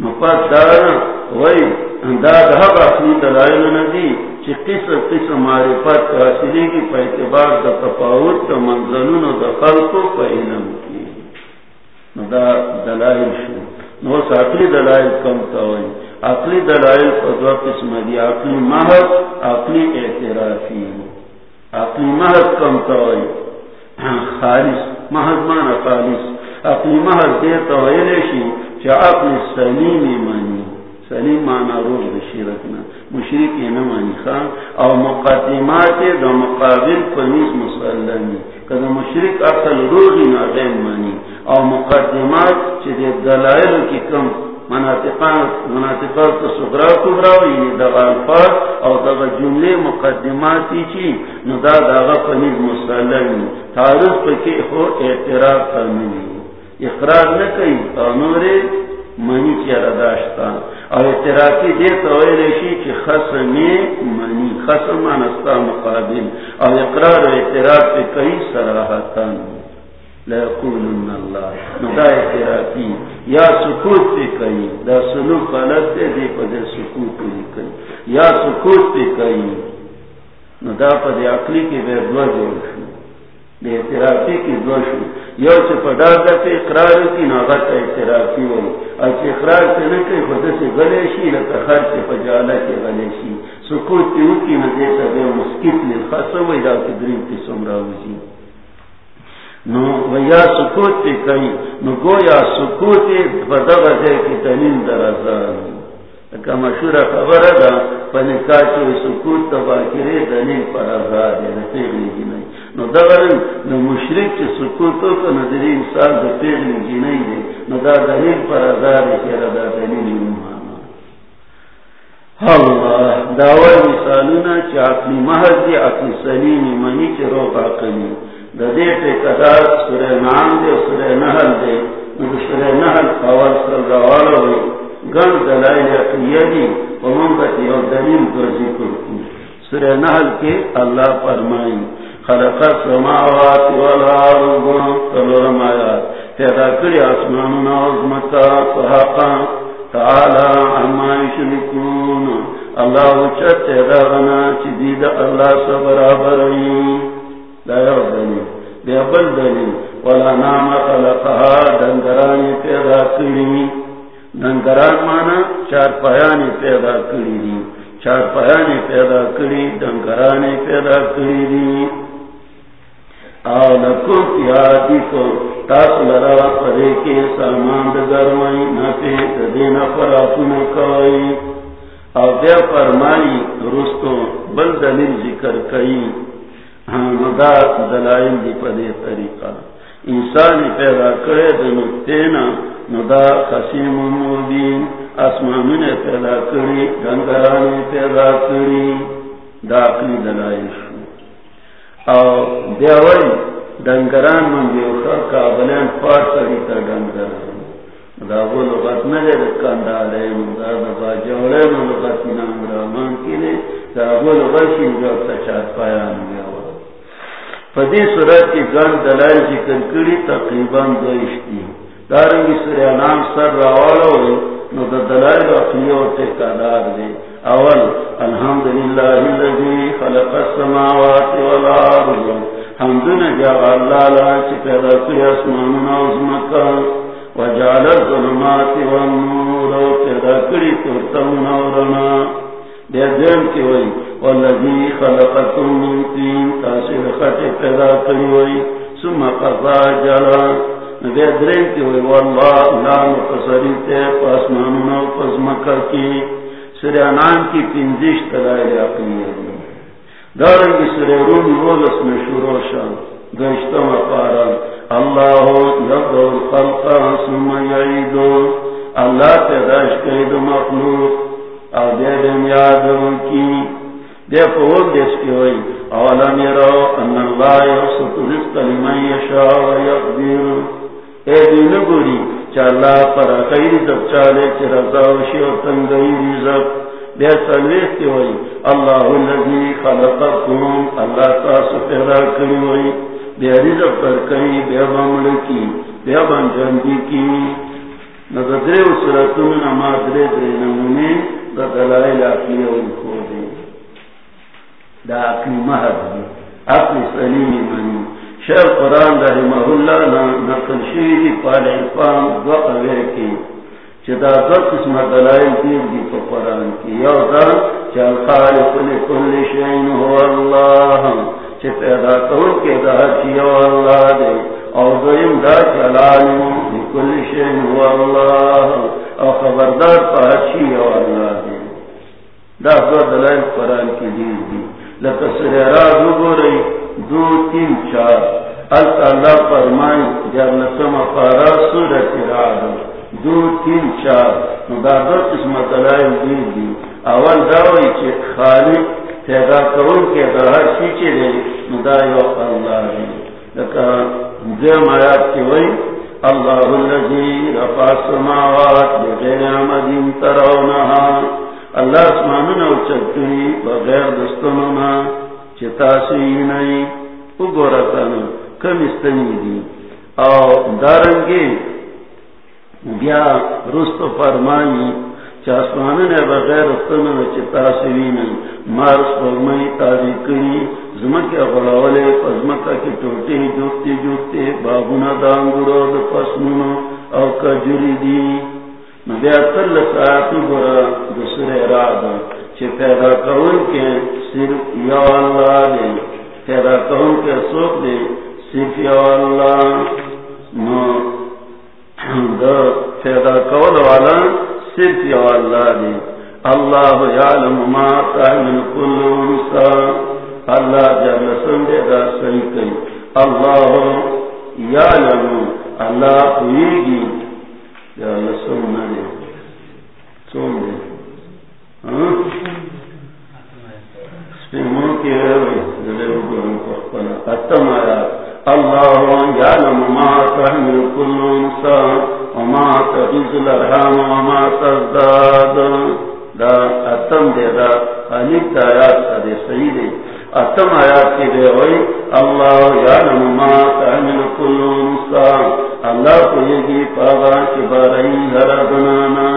مپاد دارا وی انداد حق اپنی دلائل نا دی چی قسم قسم معرفت حاصلی کی پا اعتبار دا تفاوت دا منزلون دا خلقو پا علم کی دا دلائل شو. نو ساکلی دلائل کم تاوئی اقلی دلائل پا دو قسم دی اقلی محض اقلی اعترافی اپنی محض کم توئی خالص، محض مانا خالص. اپنی محض دے توئی شی چا اپنی سلیم مانی. سلیم مانا روح دشی رکھنا مشرک یہ نمانی خان. او مقدمات دا مقابل پنیز مسلمی کدا مشرک اقل روحی نادین مانی. او مقدمات چی دے دلائل کی کم مناطقات سغرا کبرا یعنی دغا الفاظ او دغا جملے مقدماتی چی. نو دا دغا پنید مسلم تعرض پکی خو اعتراف کرنی اقرار نکی او نوری منی چی رداشتا او اعترافی دیتا ہوئی رشی چی خسمی منی خسم منستا مقابل. او اقرار و اعتراف پی کئی سراحتان لَيَقُولُنَّ اللَّهِ. نُدَا اعترافی یا سکوت پی کئی دا سلوک غلط دے دے پا دے سکوت پی کئی یا سکوت پی کئی ندا پا دے عقلی کی بے دو جوڑ شو دے اعترافی کی دو یو چی پا دا دا اقرار کی ناغت اعترافی ہوئی اور چی اقرار کی نکے خود سے غلے شی لکا خر چی پا جالا کی غلے شی جی۔ سکوت پی ہوکی ندے سا بے مسکت لیل خاصا ہوئی دا کی درین کی سمراوزی نو ویا سکوت پی کئی، نو گویا سکوت بدغ دے کی دلیل در ازار لکا مشہور خبر دا پنکا چوی سکوت تبا کرے دلیل پر ازار دے پیغلی جی نئی نو دغرن نو مشرک چی سکوتو کا ندری انسان دا پیغلی جی نئی نو دا دلیل پر ازار دے کیا دا دلیل امانا اللہ داوی مثالونا چی اپنی محض دی، اپنی سلیمی منی چی روغ عقلی ددے پہ کدا سورہ نام دے سورہ نحل دے سورہ نحل اول سر روال ہوئی گن دلائل اقلیہ دی. ومن بتی اور دلیل پر ذکر کی نحل کے اللہ فرمائی. خلق السماوات والارض تلورم آیات پیدا کری آسمان عظمتا فحقا تعالی عما یشرکون. اللہ اچھا وچت تیدا غنا چی دید اللہ سبرابرین دلیل بل دلیل. ولا نام خلقها دنگرانی پیدا کری. دنگران مانا چار پایانی پیدا کری. دی چار پایانی پیدا کری. دنگرانی پیدا کری. دی آو لکو تیادی کو تاس لرا پرے کے سامان دگرمائی نفی دین فراتون کوئی او دیا فرمائی رستو بل دلیل ذکر کئی۔ ہاں، مدا دلائل دی پدے طریقہ۔ انسان پیدا کرے دنو تینا مدا خسیم مبین آسمان پیدا کری گنگران پیدا کری۔ داخلی دلائل۔ شو او دیوائی دنگران من دیوخا کابلین پار کری تا دنگران دا وہ لغت نجے رکان دالے دا دا باجولے من لغت نام رامان کیلے دا وہ لغت شنجو تشاد پایان گیا پدی صورت کی گن دلائل ذکر کری تقریباً دوشتی دارنگی سورہ نام سر راوالا ہوئے نو دا دلائل اقلی اور تکادار دے اول، الحمدللہ اللذی خلق السماوات والارض. حمدن جاغ اللہ، لا چی پیدا کری اسماننا عظمکا وجعل الظلمات والنور پیدا کری ترتمنا ورنا دے دین کی ہوئی، والذی خلقتم من تین، تاثیر خط پیدا کری ہوئی. ثم قضا جلا. دے درین کی ہوئی، واللہ، لا مقصری تے پاس مانونا پس کی. سر انام کی پنزش تلائل اقلی ہے دارنگی سر روم رولس میں شروع شان گشتم پارا اللہ یدو الخلق ثم یعیدو اللہ پیداش کئی دو مخلوق۔ او دے دن یادوں کی۔ دے فور دیس کی ہوئی۔ اولم یرو ان اللہ یوسط رزق لمن یشاء و یقدیر اے دین گوری چا اللہ پر خیر زب چالے چی رضا و شی و تنگئی رزق دے سلویت کی ہوئی. اللہ اللذی خلقکم، اللہ تاسو پیدا کری ہوئی. بے رزق پر کئی، بے بمڑ کی بے بن جنگی کی نظرے اسرتن نما درے درے نمونے، دا دلائل اقلی اور کھو دے دا اقلی محض دی اقلی سلیمی منی شیخ قرآن رحمہ اللہ نقل شیدی پال عفام دو قویر کی چدا دو قسم دلائل دیر دی پا قرآن کی۔ یو دا چل خالق لکل شین ہو اللہ چھ پیدا کون کے دا چی اللہ دے۔ اور دویم دا چلالم لکل شین ہو اللہ، اور خبردار پا چی اللہ دے۔ دا دو دلائل قرآن کی دیر دی۔ لکسر راز رہی دو تین چار. اللہ فرمائی جب نسم پارا سورت راد دو تین چار. مدابر قسم دلائل دیر دی اول داوئی چی خالق تیدا کرون کے دہر شیچے دے مدائی وقت اللہ دی. لکا دیم آیات کی وئی اللہ اللذی رفا سماوات بغیر عمدین ترونہا اللہ اسمانون او چکتوی بغیر دستنونا چتا سی نہیں اگورتن کم استنی دی۔ او دارنگی بیا رست فرمائی چاسمان نے بغیر استنونا چتا سی نہیں مارس فرمائی تاری کری زمک اغلاولے پزمکا کی ٹوٹی جوتی جوتی، بابونا دانگورو دا پسنونو او کجوری دی۔ بیا تل گورا پیدا کون کے صرف یا اللہ دے پیدا کون کے سوک دے صرف یا اللہ نو دا پیدا کون والا صرف یا اللہ دے اللہ یعلم ما تعمل کل انسا اللہ جب دا اللہ یعلم. اللہ ہوئی گی یا اللہ سننا دے سن دے اللہ یعلم ما تحمل انسا وما تغیز الارحام وما تزداد دا اتم دے دا آیات دے صحیح دے اتم آیات کی دے ہوئی، اللہ یعلم ما تحمل كل انسا اللہ کو یہ گی پاگا کی بارئی ہر بنانا،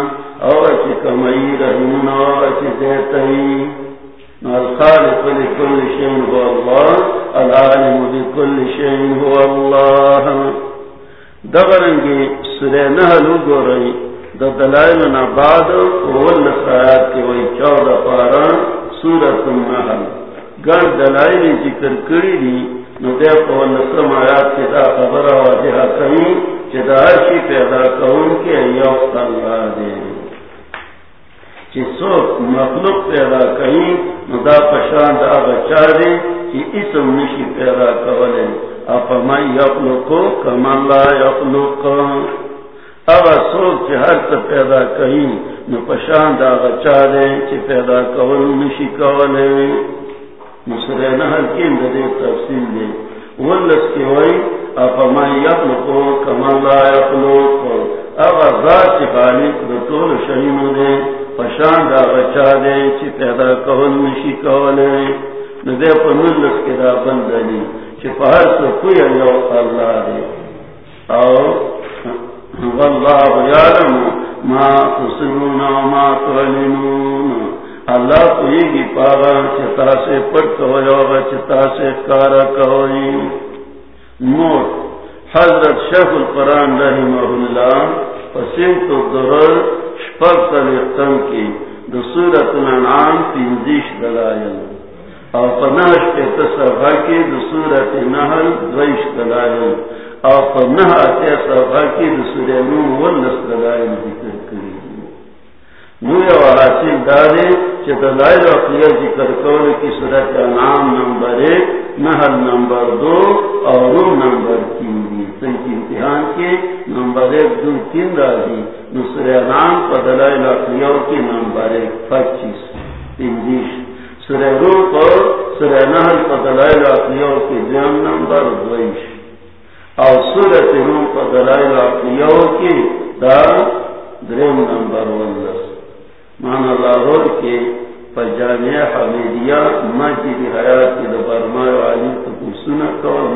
اور اچھی کمائی رحمون اور اچھی دیتائی الخالق لكل شيء هو الله العالم بكل شيء هو الله دغرنگی سورہ نحل گو رہی دا دلائل نباد، اول نسایات کی وہی چودہ پارا سورت النحل۔ گر دلائل ذکر کری دی نو دے قول نسلم آیات دا خبر واضحہ کہیں دا پیدا کون کے یوست اللہ دے مخلوق پیدا کہیں ندا پشان دا بچا دے چی اسم نشی پیدا کولے اپا من یخلقو کمن لا یخلقو اگا سوک ہر پیدا کہیں نو پشان دا بچا دے چی پیدا کول نشی کولے مصرے نحل کی اندے تفصیل دے۔ ولس کی وئی اپا من یخلقو کمن لا یخلقو اگا ذات چی خالق دا طول شہینو دے۔ پشان دا بچا دے، چی پیدا کول نشی کولے ندے پا نلس کے دا بند بندلی چی پہر سو کوئی یو اللہ دے۔ او، واللہ یعلم ما تسرون و ما تعلنون۔ اللہ کو گی پاگا چتا سے پڑ کوئی ہوگا چتا سے کارا کوئی موت حضرت شیخ القرآن رحمہ اللہ پسیم تو درر شپر کی دسورت الانعام تنزیش دلائل۔ او پناش پہ تصفہ کی دسورت نحل دویش دلائل۔ او پناہ آتے صفحہ کی دسور نون ولس دلائل ذکر کری نو یو حاصل دارے چھ دلائل اقلیہ ذکر کی صورت نمبر ایک، نحل نمبر دو اور روم نمبر تین دی۔ امتحان کے نمبر ایک دو تین راضی نصر نام پر دلائل کی نمبر ایک۔ پچیس انجیش سر روم پر سر نحل پر دلائل اقلیوں کی دیم نمبر دویش اور سورت روم پر دلائل اقلیوں کی دار درم نمبر ونلس مانا لاہور کے پر پجامع حمیدیہ مسجد حیات کی برما والی سنا کول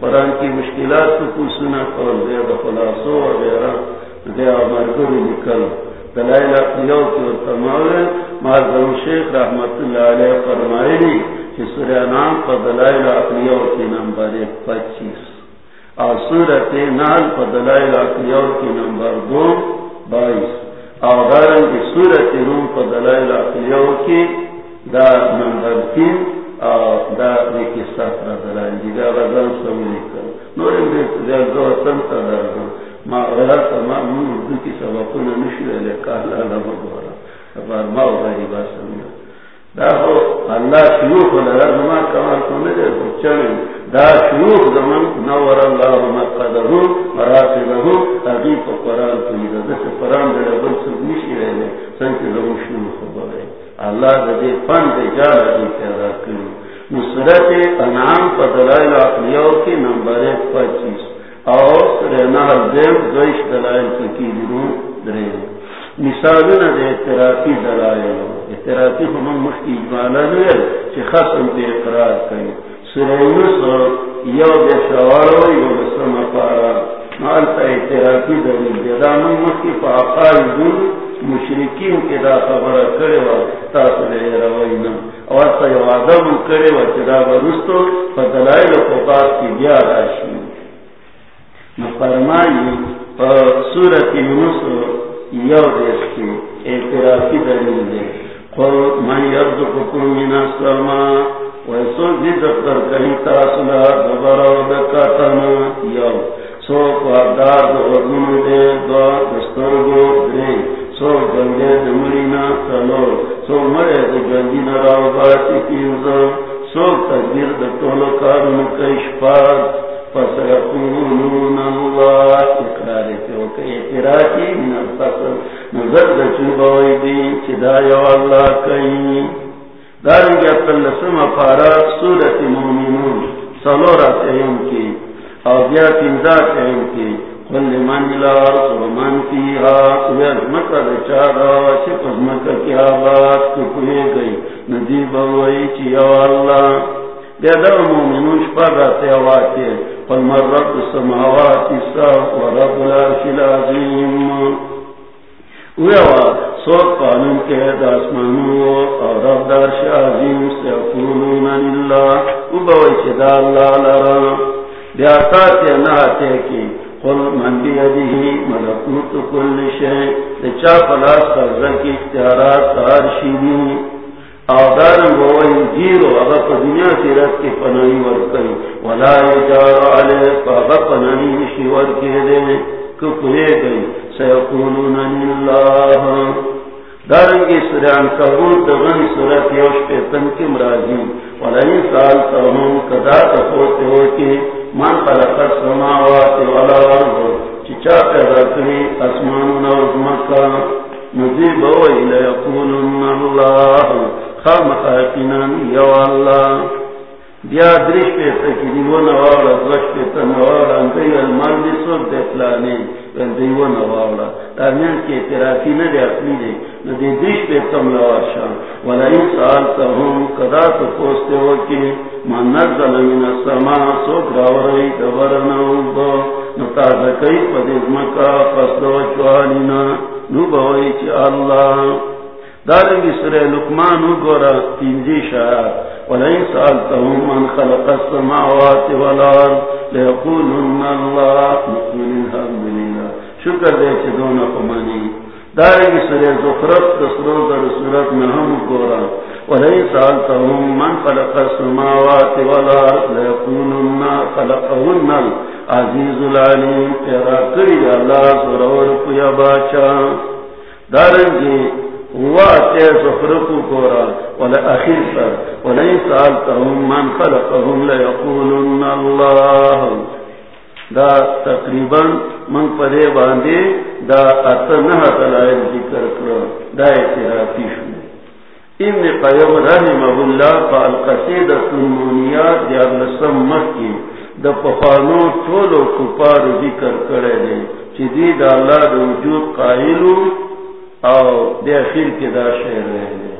قرآن کی مشکلات تو کو سنا کول دے خلاصو وغیرہ دے مرگر نکل۔ دلائل اقلیو کی ورطماوے معظم شیخ رحمت اللہ علیہ فرمائے لی کہ سورہ نام پر دلائل اقلیو کی نمبر ایک پچیس۔ اور سورت نال پر دلائل اقلیو کی نمبر دو، بائیس۔ اور کی سورت روم پر دلائل اقلیو کی دا نمبر تین اور دا دیکھی ساتھ دلائل جی دا غزل سمجھے کر نورے دیکھ دو سنتا دارا ما غلط ما من اردو کی سبقنا نشو لے کہلا لما گورا افار ما غیری با سمجھا دا ہو اللہ شیوخ لرا زما کمال کنے دے بچنے دا شیوخ زمان نور اللہ مقدرہو مراتبہو تغیب قرآن کنی دا دس قرآن دے ربن سب نشی رہے لے سنچ زمان شیوخ بارے اللہ دا دے فن دے جالا دی پیدا کنی نصرت انعام پدلائل اقلیو کی نمبر پچیس۔ اور رہنا دیم دوش دلائل کی درون درے۔ مثالنا دے اعترافی دلائل۔ اعترافی ہم مشکی اجمالا نویل چی خصم پہ اقرار کئی سرینس یو دے یو پارا مالتا اعترافی دلیل دے پا دون، مشرکین کے دا خبر کرے روینا اور تا یو آدم کرے چدا برستو فدلائل کی بیا راشی سورت یونس یو اعترافی دلیل دے. قل، من یرزقکم من السماء ویسو جی ذکر در کہیں تاسلا یو سو قوادار دو دے دو دستر گو دے سو جنگے دمرینا سو مرے دو جنگینا راو باتی کیوزا سو تقدیر دکتولو کارن اقرار من الفصل نظر دچوبوي دي چدا يو دارن جا تلسم فارات سورة مومنون، سلورة تهم كي او بیا تنزا تهم كي قل من الارض ومن فيها ويزمك دچادا چپزمك كي آباد تکوئے گئی، ندیب وئی چی یو اللہ۔ بیا در مومنون شپر راتے آواتے فالمر رب السماوات الساق ورب العرش العظيم ویوا سوک قانون کے داسمانو اور رب دارش عظیم سے اقولون اللہ وبوئی چدا اللہ لرا کے ناتے کی قل من ملکوت کل شے چا کی اختیارات تار آدار جیرو اگر دنیا کی رت کی پناہی ورکی ولا علی پناہی دے کپلے گئی سیقولون اللہ دارنگی دغن سورت یوش پیتن کی سال کدا تفوتے من خلق السماوات والارض چچا پیدا کری اسمان و مکہ لیقولن اللہ خام خاقنان یو اللہ بیا درش دوش انتی المال دی پلانے ویلدی و نوالا دارمیان کی اعترافی ندی پہ تم سالتا ہم تو پوستے ہو من نزل من سوک راوری پدیز مکا چوالینا نو بوئی چی اللہ. دارنگی گورا تینجی ولئن من خلق السماوات والارض، لیقولن اللہ. مکمن الحمد شکر دے کہ دونوں چی دونا خمانی دارنگی سورہ زخرت تسرو در سورت میں ہم گورا۔ ولئن سالتهم من خلق السماوات والارض لیقولن خلقهن العزیز العلیم۔ تیرا کری اللہ سرور پیا باچا دارنگی کورا ولا اخیر سر ولئن سالتهم من خلقهم ليقولن الله دا تقریباً من پدے باندے دا اتنہ دلائل ذکر کرو دا اعترافی شو۔ ابن قیم رحمه اللہ قال قصیدت المونیات دیار لسم مکی دا پخانو چولو کپار ذکر کرے دے، چی دی دا اللہ دا وجود قائلو او دے اخیر کے دا شہر رہے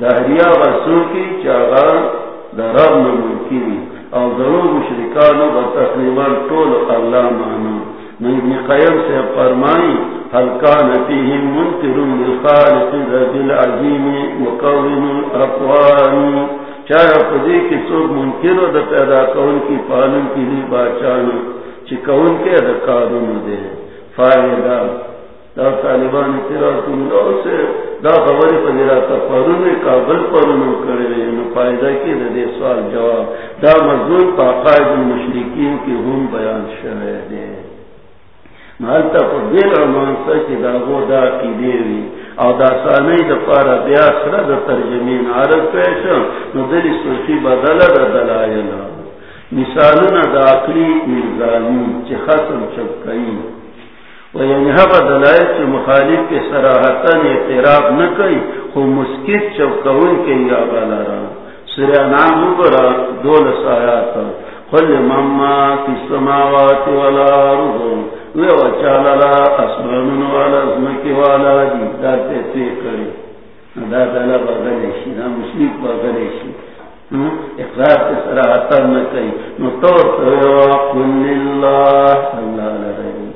دہریا بسوں کی چاغا درب نمکنی او ضرور مشرکانو با تقریباً طول اللہ مانا ابن قیم سے فرمائی حلقان فیہم منکر لخالق ذات العظیم مقوم الاقوان چاہا قدی کی سوک منکر دا پیدا کون کی پالن کی لی باچانا چی کون کے دا کارون دے فائدہ دا طالبان اعتراض لو سے دا خبر پدیرا تفرون کابل پرون کرے نو فائدہ کی دا دے سوال جواب. دا مضمون پا قائد المشرکین کی ہم بیان شرع دے مالتا پا دیر امان سا کی دا گو دا کی دیوی او دا سانی دا پارا بیا سرا دا ترجمین عرب پیشا نو دلی سوشی بدل دا دلائنا مثالنا دا اقلی مرزانی چی خسم چپکئی یعنی دلائل چی مخالف کے سراحتن اعتراف نہ کئی، خو مسکت چوکون کے یا بالا را سریا نام برا دول سایات خل مما کی سماوات والا رضو وی وچالا اسمان والا ازمکی والا دی۔ داتے تی کری۔ دا دالا بغلیشی دا مسلک بغلیشی اقرار کے سراحتن نہ کئی۔ نو تو قل اللہ اللہ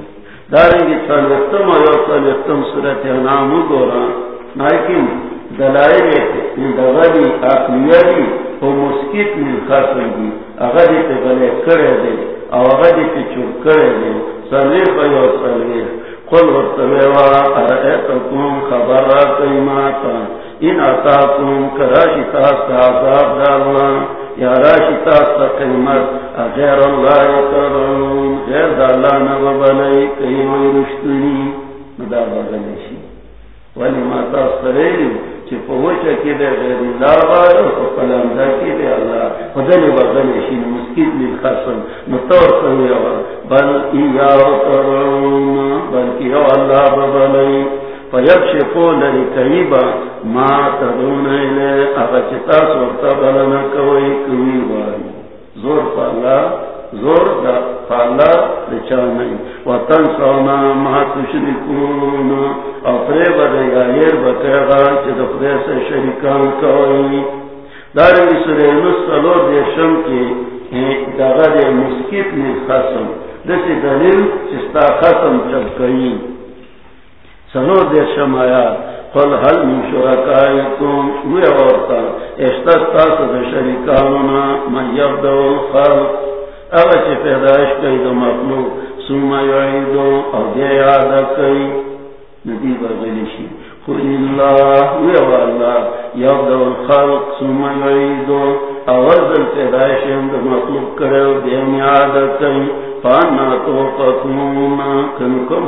دارنگی سلوکتم اور سلوکتم صورت نامو گورا لیکن دلائل دغلی اقلیلی و مسکت من خاصن دی اغدی تی بلے کرے دے او اغدی تی چوب کرے دے. سلیق و سلیق قل ورطویوا ارائیتکم خبر را قیماتا ان اتاکم کراشی تاستا عذاب دارنا. یا راشی تاستا قیمت اغیر اللہ کرون غیر دا اللہ نبا بلائی قیمی رشتنی. مدا بغلیشی ولی ما تاستا چی پوچا کی دے غیر اللہ بارا و قلمدہ کی دے اللہ. خدلی بغلیشی مسکید من خسن مطور سویوا بل ایاو کرون بلکی او اللہ ببلائی فیکشفو لری کئیبا ما تدون ایلے اغچتا سورتا بلنا کوئی کوئی واری. زور پالا زور دا پالا لچا وطن سونا ما تشرکون. او بکیغا پریس شرکان کوئی نسلو دیشم کی مسکت خسم. دسی دلیل چستا خسم چب کئی سنو دے شمایا قل حل من شرکائکم وی عورتا اشتستاس دے شرکانونا من یبدو اگا چی پیدایش کئی دو مخلوق سوما یعیدو او کئی. ندی بغلیشی قل اللہ، وی عورتا یبدو الخلق سوما یعیدو. پیدایش دو مخلوق کرو کئی. فانا کنکم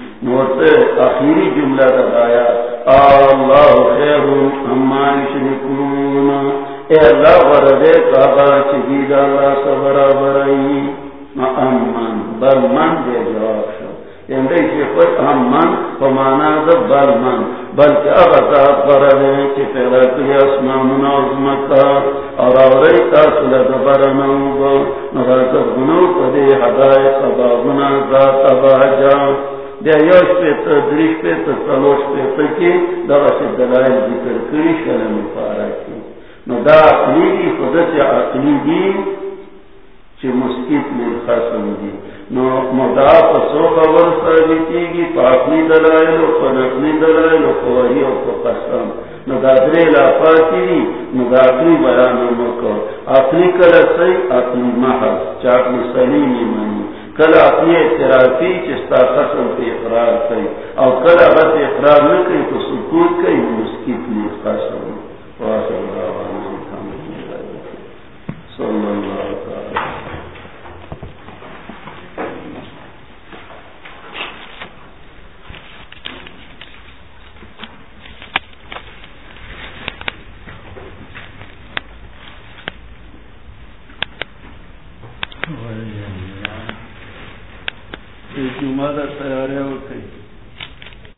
آخری جملہ دبایا اللہ خیر اے اللہ وردے کعبہ اللہ امن بل من دے جواب شو۔ یعنی اندے خود امن فمانا دا بل من۔ بلکہ اب اتاق بردے پیدا اسمان عظمتا اور اوری تاصل دبرنو گنو حدائق ذات بیا یوش ذکر شلم نو دا مسکیت نو پا سو خبر اپنی دلائل و پا نقنی بیان سی اپنی محل چاکن سلیمی منی کل اپنی اعترافی چستا قسم پہ اقرار کئی او کل اغت اقرار نہ نکی تو سکوت کئی مسکیت لی قسم واصل اللہ علیہ صلی اللہ تیار ہے وہ